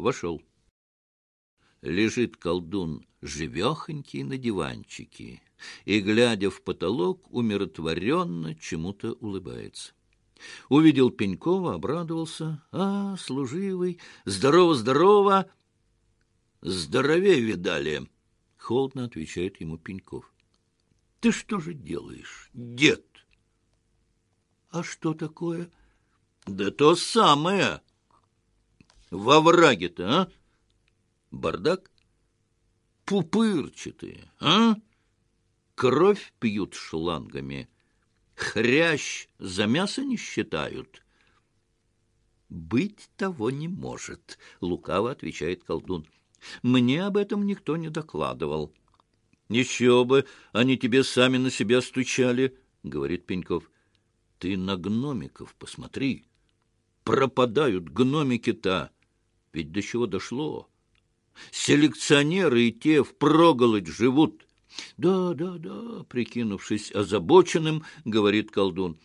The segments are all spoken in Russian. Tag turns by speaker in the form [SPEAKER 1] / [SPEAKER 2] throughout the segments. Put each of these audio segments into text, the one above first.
[SPEAKER 1] вошел. Лежит колдун живехонький на диванчике и, глядя в потолок, умиротворенно чему-то улыбается. Увидел Пенькова, обрадовался. «А, служивый! Здорово, здорово!» «Здоровее видали!» — холодно отвечает ему Пеньков. «Ты что же делаешь, дед?» «А что такое?» «Да то самое!» «Во враге-то, а? Бардак? Пупырчатые, а? Кровь пьют шлангами» хрящ за мясо не считают. «Быть того не может», — лукаво отвечает колдун. «Мне об этом никто не докладывал». «Еще бы, они тебе сами на себя стучали», — говорит Пеньков. «Ты на гномиков посмотри. Пропадают гномики-то. Ведь до чего дошло? Селекционеры и те впроголодь живут». Да, да, да, прикинувшись озабоченным, говорит колдун.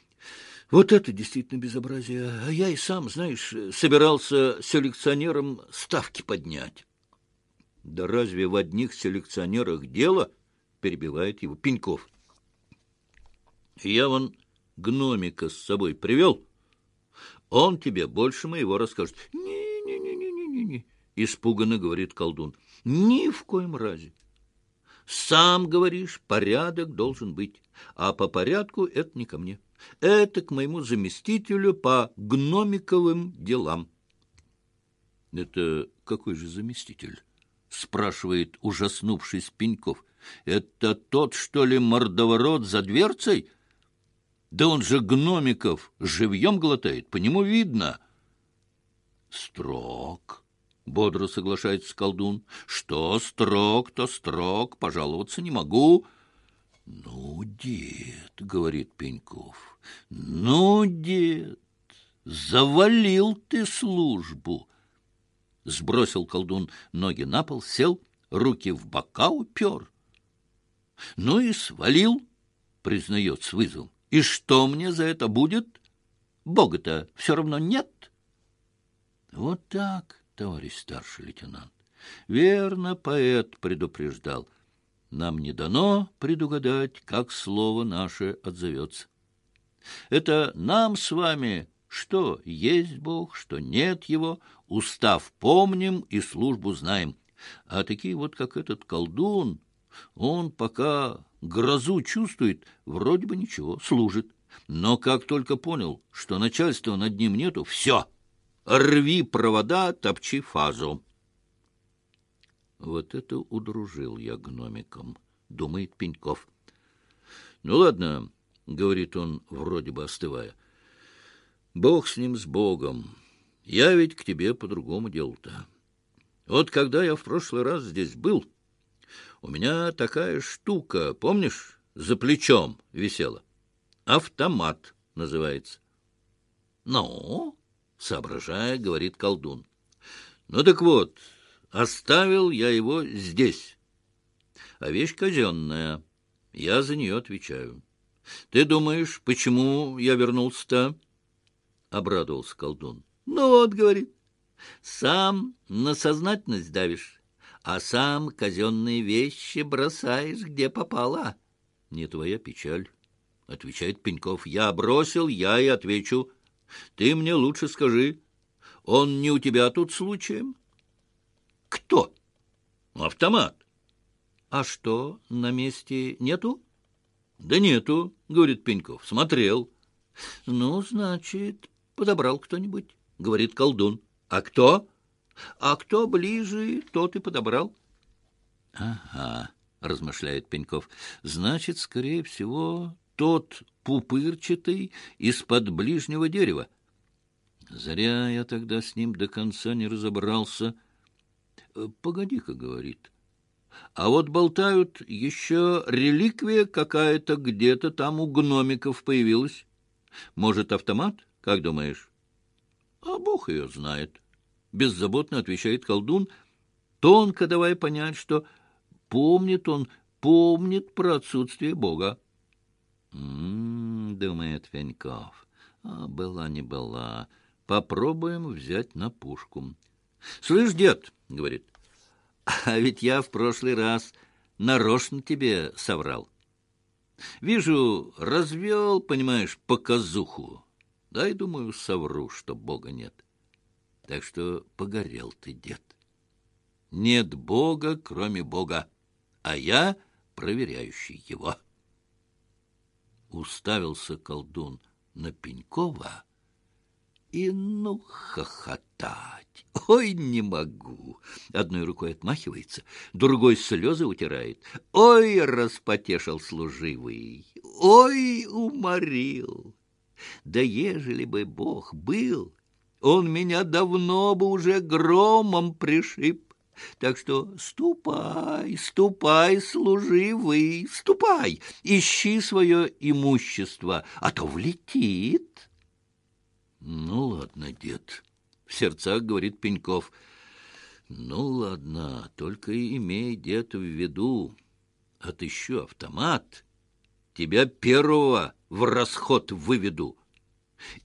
[SPEAKER 1] Вот это действительно безобразие. А я и сам, знаешь, собирался селекционером ставки поднять. Да разве в одних селекционерах дело? Перебивает его Пеньков. Я вон гномика с собой привел. Он тебе больше моего расскажет. Не-не-не-не-не-не, испуганно говорит колдун. Ни в коем разе. Сам говоришь, порядок должен быть, а по порядку это не ко мне. Это к моему заместителю по гномиковым делам. — Это какой же заместитель? — спрашивает ужаснувшись Пеньков. — Это тот, что ли, мордоворот за дверцей? Да он же гномиков живьем глотает, по нему видно. — Строг. — бодро соглашается колдун. — Что строг, то строг, пожаловаться не могу. — Ну, дед, — говорит Пеньков, — ну, дед, завалил ты службу. Сбросил колдун ноги на пол, сел, руки в бока упер. — Ну и свалил, — признает с вызовом. — И что мне за это будет? Бога-то все равно нет. Вот так товарищ старший лейтенант. Верно, поэт предупреждал. Нам не дано предугадать, как слово наше отзовется. Это нам с вами, что есть Бог, что нет Его, устав помним и службу знаем. А такие вот, как этот колдун, он пока грозу чувствует, вроде бы ничего, служит. Но как только понял, что начальства над ним нету, все — Рви провода, топчи фазу. Вот это удружил я гномиком, думает Пеньков. Ну ладно, говорит он, вроде бы остывая. Бог с ним, с Богом. Я ведь к тебе по-другому делал-то. Вот когда я в прошлый раз здесь был, у меня такая штука, помнишь, за плечом висела. Автомат называется. Ну, соображая, говорит колдун. Ну так вот, оставил я его здесь. А вещь казенная. Я за нее отвечаю. Ты думаешь, почему я вернулся-то? Обрадовался колдун. Ну вот, говорит, сам на сознательность давишь, а сам казенные вещи бросаешь, где попало. Не твоя печаль, — отвечает Пеньков. Я бросил, я и отвечу. Ты мне лучше скажи, он не у тебя тут случаем? Кто? Автомат. А что, на месте нету? Да нету, говорит Пеньков. Смотрел. Ну, значит, подобрал кто-нибудь, говорит колдун. А кто? А кто ближе, тот и подобрал. Ага, размышляет Пеньков. Значит, скорее всего, тот пупырчатый из-под ближнего дерева. Зря я тогда с ним до конца не разобрался. Э, «Погоди-ка», — говорит. «А вот болтают, еще реликвия какая-то где-то там у гномиков появилась. Может, автомат, как думаешь?» «А бог ее знает», — беззаботно отвечает колдун, тонко давай понять, что помнит он, помнит про отсутствие бога. Думает Феньков, — «а была не была». Попробуем взять на пушку. — Слышь, дед, — говорит, — а ведь я в прошлый раз нарочно тебе соврал. Вижу, развел, понимаешь, показуху. Дай, думаю, совру, что Бога нет. Так что погорел ты, дед. Нет Бога, кроме Бога, а я проверяющий его. Уставился колдун на Пенькова и ну хохотать. Ой, не могу. Одной рукой отмахивается, другой слезы утирает. Ой, распотешил служивый, ой, уморил. Да ежели бы Бог был, он меня давно бы уже громом пришиб. Так что ступай, ступай, служивый, ступай, ищи свое имущество, а то влетит. Ну, ладно, дед, — в сердцах говорит Пеньков. Ну, ладно, только имей, дед, в виду, отыщу автомат, тебя первого в расход выведу.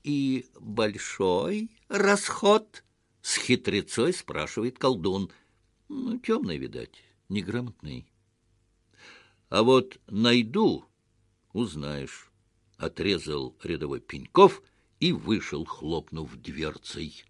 [SPEAKER 1] И большой расход? — с хитрецой спрашивает колдун. Ну, темный, видать, неграмотный. А вот найду, узнаешь, — отрезал рядовой Пеньков — и вышел, хлопнув дверцей.